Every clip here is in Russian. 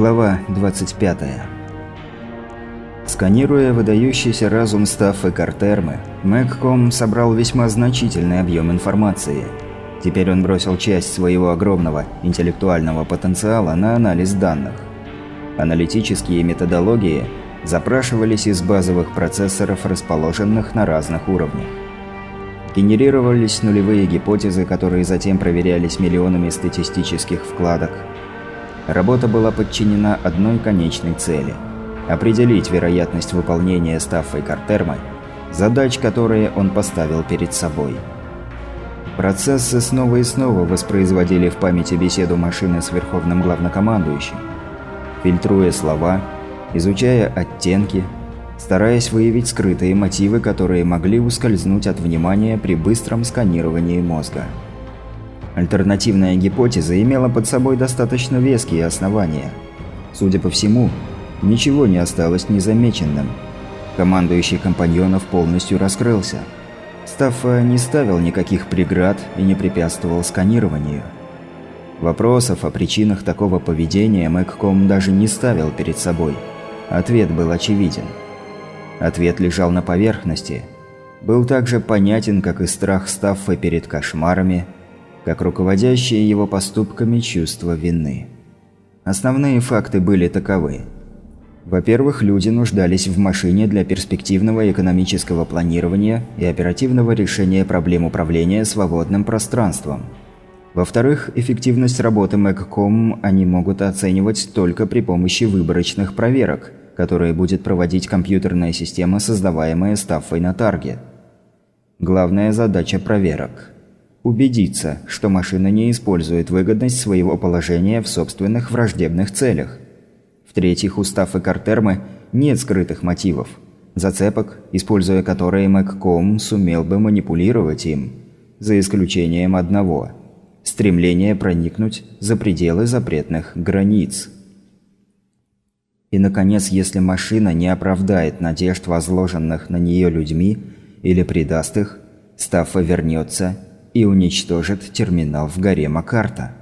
Глава 25. Сканируя выдающийся разум Стаффы Картермы, Мэгком собрал весьма значительный объем информации. Теперь он бросил часть своего огромного интеллектуального потенциала на анализ данных. Аналитические методологии запрашивались из базовых процессоров, расположенных на разных уровнях. Генерировались нулевые гипотезы, которые затем проверялись миллионами статистических вкладок – Работа была подчинена одной конечной цели – определить вероятность выполнения Стаффой Картермой задач, которые он поставил перед собой. Процессы снова и снова воспроизводили в памяти беседу машины с Верховным Главнокомандующим, фильтруя слова, изучая оттенки, стараясь выявить скрытые мотивы, которые могли ускользнуть от внимания при быстром сканировании мозга. Альтернативная гипотеза имела под собой достаточно веские основания. Судя по всему, ничего не осталось незамеченным. Командующий компаньонов полностью раскрылся. Стаффа не ставил никаких преград и не препятствовал сканированию. Вопросов о причинах такого поведения Мэгком даже не ставил перед собой. Ответ был очевиден. Ответ лежал на поверхности. Был также понятен, как и страх Стаффа перед кошмарами – как руководящее его поступками чувство вины. Основные факты были таковы. Во-первых, люди нуждались в машине для перспективного экономического планирования и оперативного решения проблем управления свободным пространством. Во-вторых, эффективность работы Мэгком они могут оценивать только при помощи выборочных проверок, которые будет проводить компьютерная система, создаваемая Стаффой на Тарге. Главная задача проверок – Убедиться, что машина не использует выгодность своего положения в собственных враждебных целях. В-третьих, устав и Картермы нет скрытых мотивов, зацепок, используя которые Мэгком сумел бы манипулировать им, за исключением одного – стремления проникнуть за пределы запретных границ. И, наконец, если машина не оправдает надежд, возложенных на нее людьми, или предаст их, Стаффа вернется и уничтожит терминал в горе Макарта.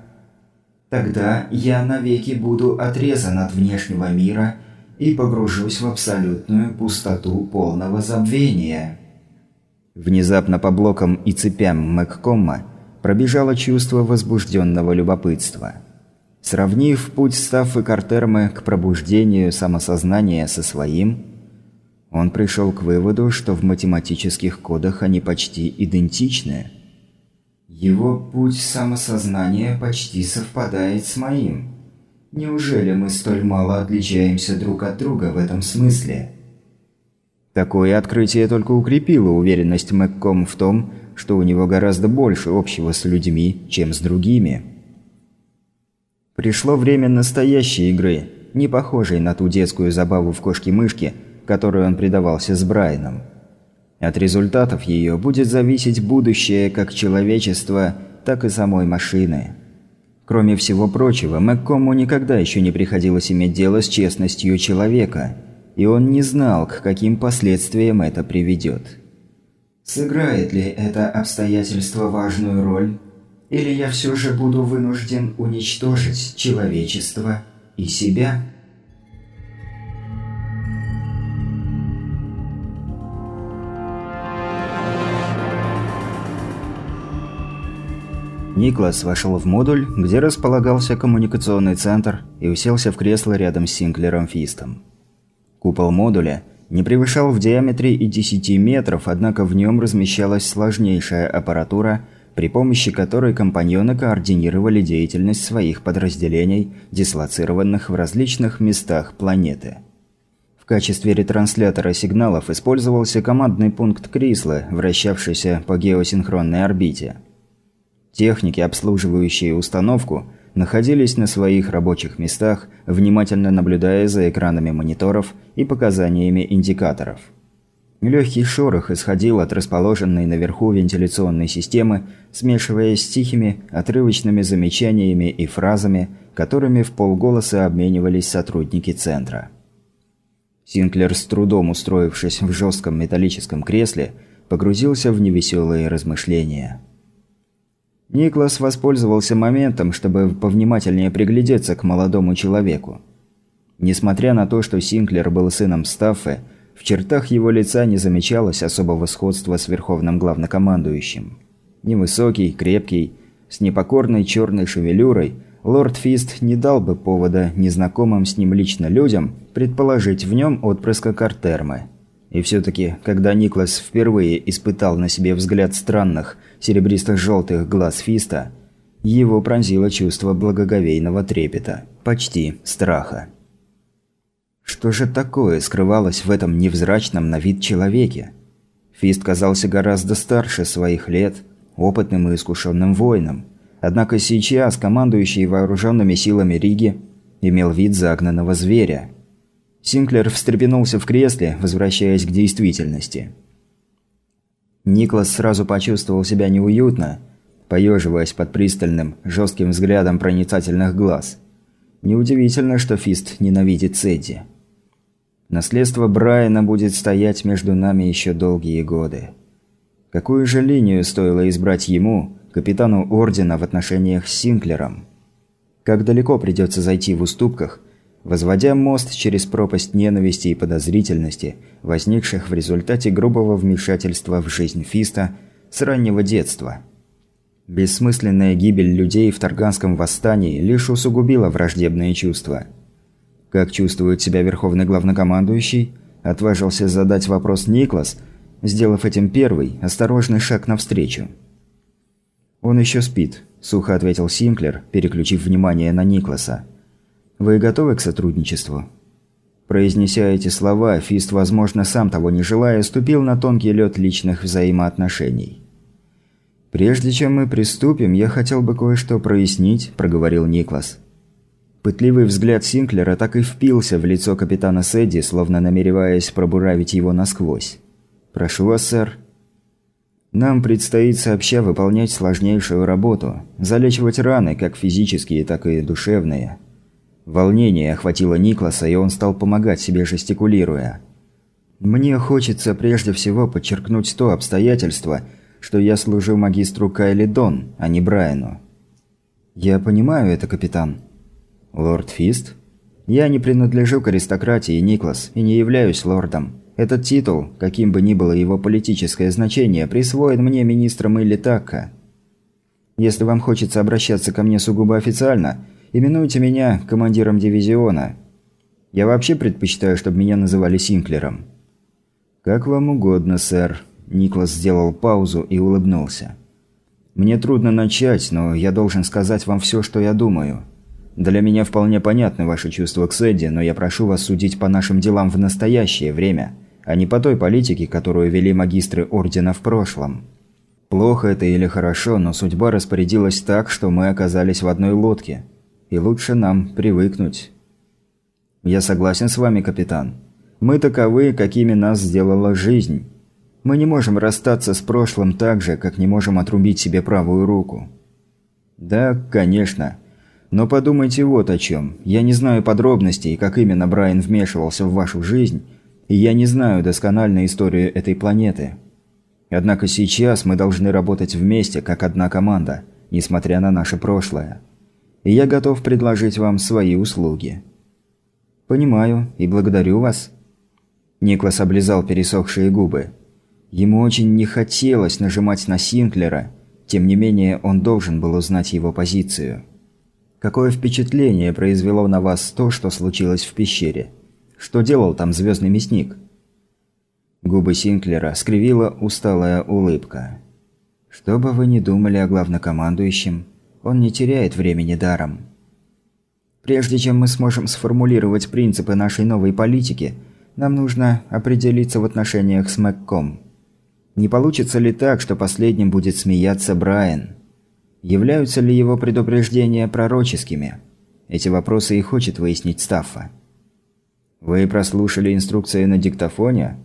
Тогда я навеки буду отрезан от внешнего мира и погружусь в абсолютную пустоту полного забвения. Внезапно по блокам и цепям Мэгкомма пробежало чувство возбужденного любопытства. Сравнив путь Стаффы Картермы к пробуждению самосознания со своим, он пришел к выводу, что в математических кодах они почти идентичны – его путь самосознания почти совпадает с моим. Неужели мы столь мало отличаемся друг от друга в этом смысле? Такое открытие только укрепило уверенность Мэгком в том, что у него гораздо больше общего с людьми, чем с другими. Пришло время настоящей игры, не похожей на ту детскую забаву в кошки-мышки, которой он предавался с Брайаном. От результатов ее будет зависеть будущее как человечества, так и самой машины. Кроме всего прочего, Мэгкому никогда еще не приходилось иметь дело с честностью человека, и он не знал, к каким последствиям это приведет. Сыграет ли это обстоятельство важную роль? Или я все же буду вынужден уничтожить человечество и себя? Никлас вошел в модуль, где располагался коммуникационный центр, и уселся в кресло рядом с Синклером Фистом. Купол модуля не превышал в диаметре и 10 метров, однако в нем размещалась сложнейшая аппаратура, при помощи которой компаньоны координировали деятельность своих подразделений, дислоцированных в различных местах планеты. В качестве ретранслятора сигналов использовался командный пункт Крисла, вращавшийся по геосинхронной орбите – Техники, обслуживающие установку, находились на своих рабочих местах, внимательно наблюдая за экранами мониторов и показаниями индикаторов. Легкий шорох исходил от расположенной наверху вентиляционной системы, смешиваясь с тихими, отрывочными замечаниями и фразами, которыми в полголоса обменивались сотрудники центра. Синклер, с трудом устроившись в жестком металлическом кресле, погрузился в невеселые размышления. Никлас воспользовался моментом, чтобы повнимательнее приглядеться к молодому человеку. Несмотря на то, что Синклер был сыном Стаффе, в чертах его лица не замечалось особого сходства с верховным главнокомандующим. Невысокий, крепкий, с непокорной черной шевелюрой, лорд Фист не дал бы повода незнакомым с ним лично людям предположить в нем отпрыска Картермы. И все-таки, когда Никлас впервые испытал на себе взгляд странных, серебристо-желтых глаз Фиста, его пронзило чувство благоговейного трепета, почти страха. Что же такое скрывалось в этом невзрачном на вид человеке? Фист казался гораздо старше своих лет, опытным и искушенным воином. Однако сейчас командующий вооруженными силами Риги имел вид загнанного зверя. Синклер встрепенулся в кресле, возвращаясь к действительности. Никлас сразу почувствовал себя неуютно, поеживаясь под пристальным, жестким взглядом проницательных глаз. Неудивительно, что Фист ненавидит Сэдди. Наследство Брайана будет стоять между нами еще долгие годы. Какую же линию стоило избрать ему, капитану Ордена, в отношениях с Синклером? Как далеко придется зайти в уступках, возводя мост через пропасть ненависти и подозрительности, возникших в результате грубого вмешательства в жизнь Фиста с раннего детства? Бессмысленная гибель людей в Тарганском восстании лишь усугубила враждебные чувства – как чувствует себя верховный главнокомандующий? Отважился задать вопрос Никлас, сделав этим первый, осторожный шаг навстречу. «Он еще спит», – сухо ответил Синклер, переключив внимание на Никласа. «Вы готовы к сотрудничеству?» Произнеся эти слова, Фист, возможно, сам того не желая, ступил на тонкий лед личных взаимоотношений. «Прежде чем мы приступим, я хотел бы кое-что прояснить», – проговорил Никлас. Пытливый взгляд Синклера так и впился в лицо капитана Сэдди, словно намереваясь пробуравить его насквозь. «Прошу вас, сэр». «Нам предстоит сообща выполнять сложнейшую работу, залечивать раны, как физические, так и душевные». Волнение охватило Никласа, и он стал помогать себе, жестикулируя. «Мне хочется прежде всего подчеркнуть то обстоятельство, что я служу магистру Кайли Дон, а не Брайану». «Я понимаю это, капитан», «Лорд Фист?» «Я не принадлежу к аристократии, Никлас, и не являюсь лордом. Этот титул, каким бы ни было его политическое значение, присвоен мне министром или Такка. Если вам хочется обращаться ко мне сугубо официально, именуйте меня командиром дивизиона. Я вообще предпочитаю, чтобы меня называли Синклером». «Как вам угодно, сэр», – Никлас сделал паузу и улыбнулся. «Мне трудно начать, но я должен сказать вам все, что я думаю». Для меня вполне понятны ваши чувства к Сэдди, но я прошу вас судить по нашим делам в настоящее время, а не по той политике, которую вели магистры Ордена в прошлом. Плохо это или хорошо, но судьба распорядилась так, что мы оказались в одной лодке. И лучше нам привыкнуть. Я согласен с вами, капитан. Мы таковы, какими нас сделала жизнь. Мы не можем расстаться с прошлым так же, как не можем отрубить себе правую руку. Да, конечно. Но подумайте вот о чем. Я не знаю подробностей, как именно Брайан вмешивался в вашу жизнь, и я не знаю доскональной историю этой планеты. Однако сейчас мы должны работать вместе, как одна команда, несмотря на наше прошлое. И я готов предложить вам свои услуги. Понимаю и благодарю вас. Никлас облизал пересохшие губы. Ему очень не хотелось нажимать на Синклера, тем не менее он должен был узнать его позицию. Какое впечатление произвело на вас то, что случилось в пещере? Что делал там звездный мясник?» Губы Синклера скривила усталая улыбка. «Что бы вы ни думали о главнокомандующем, он не теряет времени даром. Прежде чем мы сможем сформулировать принципы нашей новой политики, нам нужно определиться в отношениях с Мэгком. Не получится ли так, что последним будет смеяться Брайан?» Являются ли его предупреждения пророческими? Эти вопросы и хочет выяснить Стаффа. Вы прослушали инструкции на диктофоне?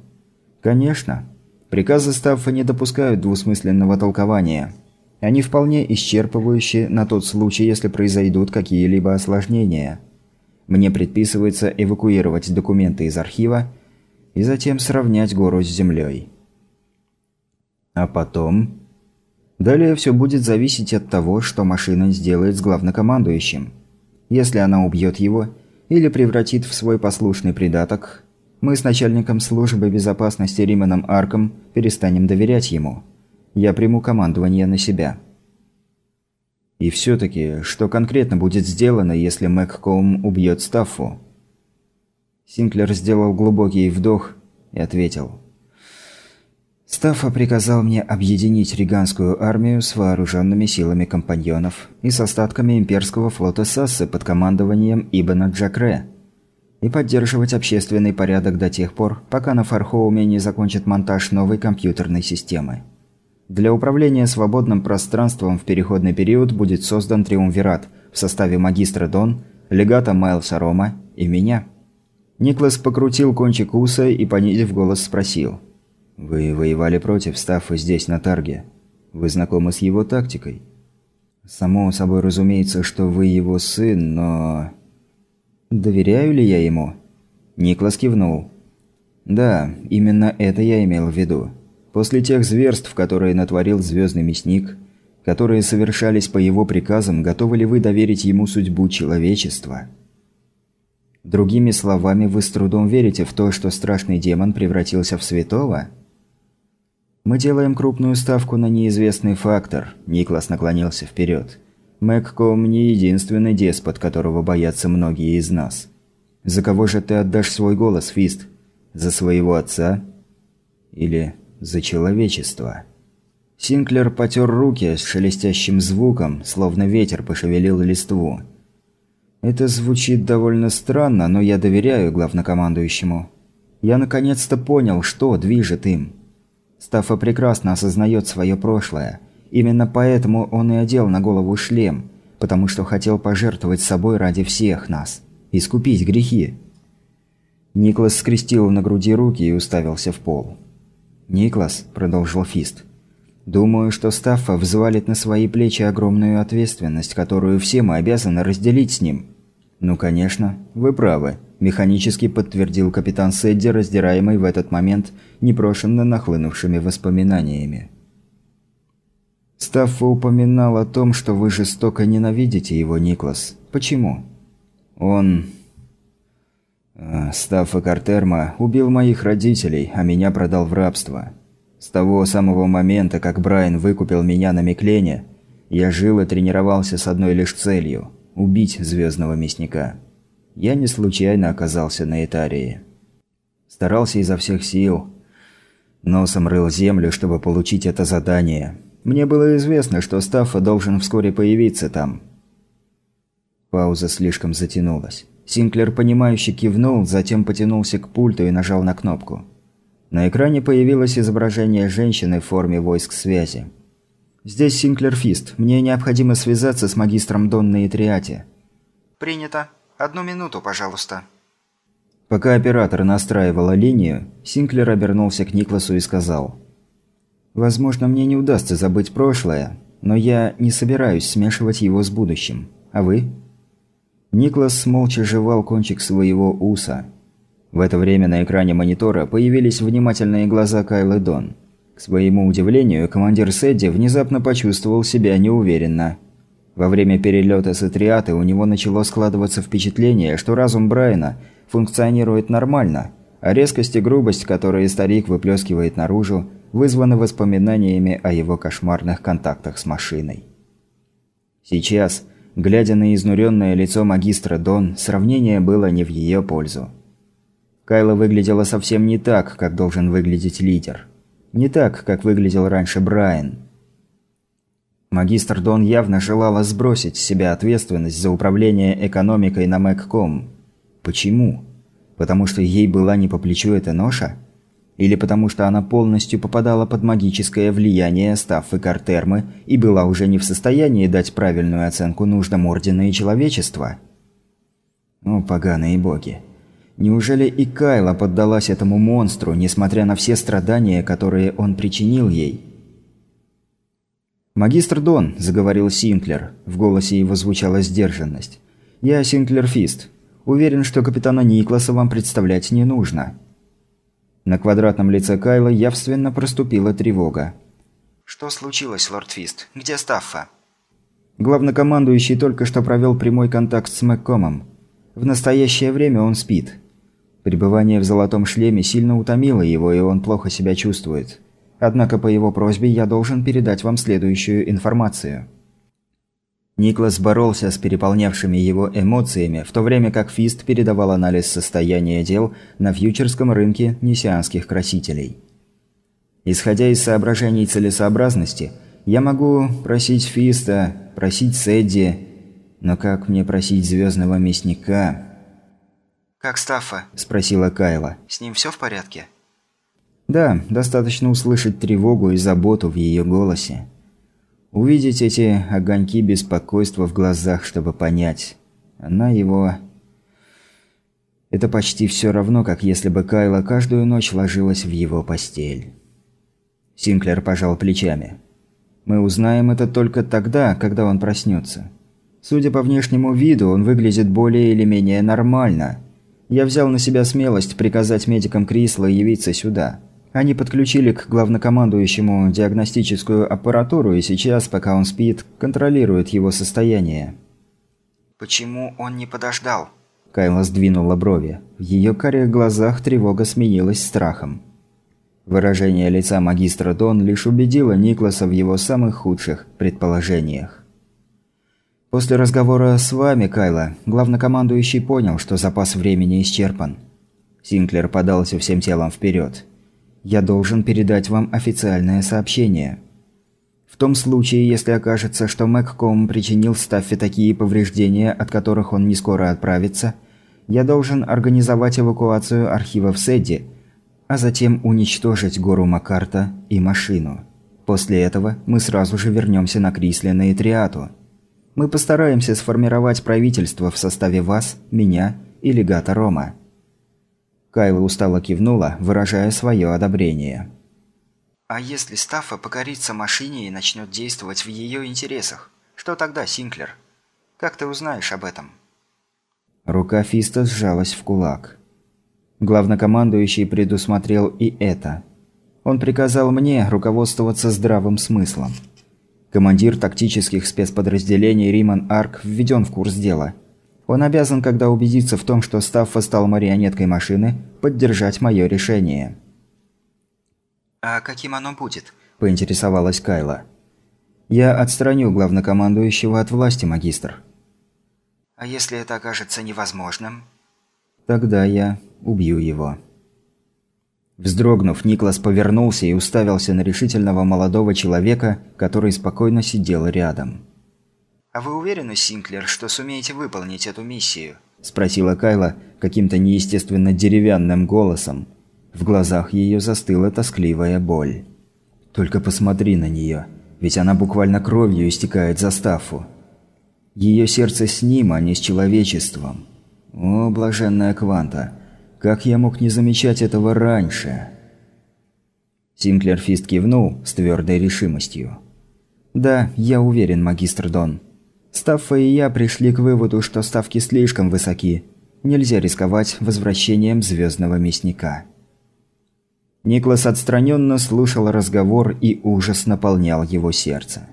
Конечно. Приказы Стаффа не допускают двусмысленного толкования. Они вполне исчерпывающие на тот случай, если произойдут какие-либо осложнения. Мне предписывается эвакуировать документы из архива и затем сравнять гору с землей. А потом Далее все будет зависеть от того, что машина сделает с главнокомандующим. Если она убьет его, или превратит в свой послушный придаток, мы с начальником службы безопасности Риманом Арком перестанем доверять ему. Я приму командование на себя. И все-таки, что конкретно будет сделано, если Мэгкоум убьет Стаффу? Синклер сделал глубокий вдох и ответил. Стаффа приказал мне объединить риганскую армию с вооруженными силами компаньонов и с остатками имперского флота Сассы под командованием Ибана Джакре и поддерживать общественный порядок до тех пор, пока на Фархоуме не закончат монтаж новой компьютерной системы. Для управления свободным пространством в переходный период будет создан Триумвират в составе магистра Дон, легата Майлса Рома и меня. Никлас покрутил кончик уса и, понизив голос, спросил. «Вы воевали против Стаффа здесь, на Тарге. Вы знакомы с его тактикой?» «Само собой разумеется, что вы его сын, но...» «Доверяю ли я ему?» Никлас кивнул. «Да, именно это я имел в виду. После тех зверств, которые натворил Звездный Мясник, которые совершались по его приказам, готовы ли вы доверить ему судьбу человечества?» Другими словами, вы с трудом верите в то, что страшный демон превратился в святого? Мы делаем крупную ставку на неизвестный фактор. Никлас наклонился вперед. Мэгком не единственный деспот, которого боятся многие из нас. За кого же ты отдашь свой голос, Фист? За своего отца? Или за человечество? Синклер потер руки с шелестящим звуком, словно ветер пошевелил листву. Это звучит довольно странно, но я доверяю главнокомандующему. Я наконец-то понял, что движет им. Стаффа прекрасно осознает свое прошлое. Именно поэтому он и одел на голову шлем, потому что хотел пожертвовать собой ради всех нас. Искупить грехи. Никлас скрестил на груди руки и уставился в пол. «Никлас», – продолжил Фист, – «думаю, что Стаффа взвалит на свои плечи огромную ответственность, которую все мы обязаны разделить с ним». «Ну, конечно, вы правы», – механически подтвердил капитан Сэдди, раздираемый в этот момент непрошенно нахлынувшими воспоминаниями. Стаффа упоминал о том, что вы жестоко ненавидите его, Никлас. Почему? Он... А, Стаффа Картерма убил моих родителей, а меня продал в рабство. С того самого момента, как Брайан выкупил меня на Миклене, я жил и тренировался с одной лишь целью – убить звездного мясника. Я не случайно оказался на Этарии. Старался изо всех сил. Носом рыл землю, чтобы получить это задание. Мне было известно, что Стаффа должен вскоре появиться там. Пауза слишком затянулась. Синклер, понимающе кивнул, затем потянулся к пульту и нажал на кнопку. На экране появилось изображение женщины в форме войск связи. «Здесь Синклер Фист. Мне необходимо связаться с магистром Донной и Триати». «Принято. Одну минуту, пожалуйста». Пока оператор настраивала линию, Синклер обернулся к Никласу и сказал. «Возможно, мне не удастся забыть прошлое, но я не собираюсь смешивать его с будущим. А вы?» Никлас молча жевал кончик своего уса. В это время на экране монитора появились внимательные глаза Кайлы Дон. К своему удивлению, командир Сэдди внезапно почувствовал себя неуверенно. Во время перелета с Атриаты у него начало складываться впечатление, что разум Брайана функционирует нормально, а резкость и грубость, которые старик выплескивает наружу, вызваны воспоминаниями о его кошмарных контактах с машиной. Сейчас, глядя на изнуренное лицо магистра Дон, сравнение было не в ее пользу. Кайла выглядела совсем не так, как должен выглядеть лидер – не так, как выглядел раньше Брайан. Магистр Дон явно желала сбросить с себя ответственность за управление экономикой на Мэгком. Почему? Потому что ей была не по плечу эта ноша? Или потому что она полностью попадала под магическое влияние Стаффы Картермы и была уже не в состоянии дать правильную оценку нуждам Ордена и человечества? О, поганые боги. Неужели и Кайла поддалась этому монстру, несмотря на все страдания, которые он причинил ей? «Магистр Дон», – заговорил Синклер. В голосе его звучала сдержанность. «Я Синклер Фист. Уверен, что капитана Никласа вам представлять не нужно». На квадратном лице Кайла явственно проступила тревога. «Что случилось, лорд Фист? Где Стаффа?» Главнокомандующий только что провел прямой контакт с Мэккомом. В настоящее время он спит. Пребывание в золотом шлеме сильно утомило его, и он плохо себя чувствует. Однако по его просьбе я должен передать вам следующую информацию. Никлас боролся с переполнявшими его эмоциями, в то время как Фист передавал анализ состояния дел на фьючерском рынке несианских красителей. Исходя из соображений целесообразности, я могу просить Фиста, просить Сэдди, но как мне просить Звездного Мясника? «Как Стаффа?» – спросила Кайла. «С ним все в порядке?» Да, достаточно услышать тревогу и заботу в ее голосе. Увидеть эти огоньки беспокойства в глазах, чтобы понять. Она его... Это почти все равно, как если бы Кайла каждую ночь ложилась в его постель. Синклер пожал плечами. «Мы узнаем это только тогда, когда он проснется. Судя по внешнему виду, он выглядит более или менее нормально. Я взял на себя смелость приказать медикам Крисла явиться сюда. Они подключили к главнокомандующему диагностическую аппаратуру и сейчас, пока он спит, контролируют его состояние». «Почему он не подождал?» Кайла сдвинула брови. В ее карих глазах тревога сменилась страхом. Выражение лица магистра Дон лишь убедило Никласа в его самых худших предположениях. После разговора с вами, Кайла, главнокомандующий понял, что запас времени исчерпан. Синклер подался всем телом вперед. «Я должен передать вам официальное сообщение. В том случае, если окажется, что Мэгком причинил Стаффе такие повреждения, от которых он не скоро отправится, я должен организовать эвакуацию архива в Седди а затем уничтожить гору Макарта и машину. После этого мы сразу же вернемся на Крислина и Триату. Мы постараемся сформировать правительство в составе вас, меня и легата Рома». Кайла устало кивнула, выражая свое одобрение. «А если Стаффа покорится машине и начнет действовать в ее интересах? Что тогда, Синклер? Как ты узнаешь об этом?» Рука Фиста сжалась в кулак. Главнокомандующий предусмотрел и это. Он приказал мне руководствоваться здравым смыслом. Командир тактических спецподразделений Риман Арк введен в курс дела. Он обязан, когда убедится в том, что Стаффа стал марионеткой машины, поддержать мое решение. «А каким оно будет?» – поинтересовалась Кайла. «Я отстраню главнокомандующего от власти, магистр». «А если это окажется невозможным?» «Тогда я убью его». Вздрогнув, Никлас повернулся и уставился на решительного молодого человека, который спокойно сидел рядом. «А вы уверены, Синклер, что сумеете выполнить эту миссию?» – спросила Кайла каким-то неестественно деревянным голосом. В глазах ее застыла тоскливая боль. «Только посмотри на нее, ведь она буквально кровью истекает за Стаффу. Ее сердце с ним, а не с человечеством. О, блаженная Кванта!» Как я мог не замечать этого раньше? Синклер Фист кивнул с твердой решимостью. «Да, я уверен, магистр Дон. Стаффа и я пришли к выводу, что ставки слишком высоки. Нельзя рисковать возвращением Звездного Мясника». Никлас отстраненно слушал разговор, и ужас наполнял его сердце.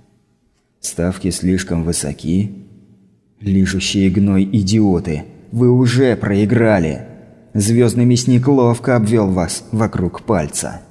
«Ставки слишком высоки? Лижущие гной идиоты! Вы уже проиграли!» Звездный мясник ловко обвел вас вокруг пальца.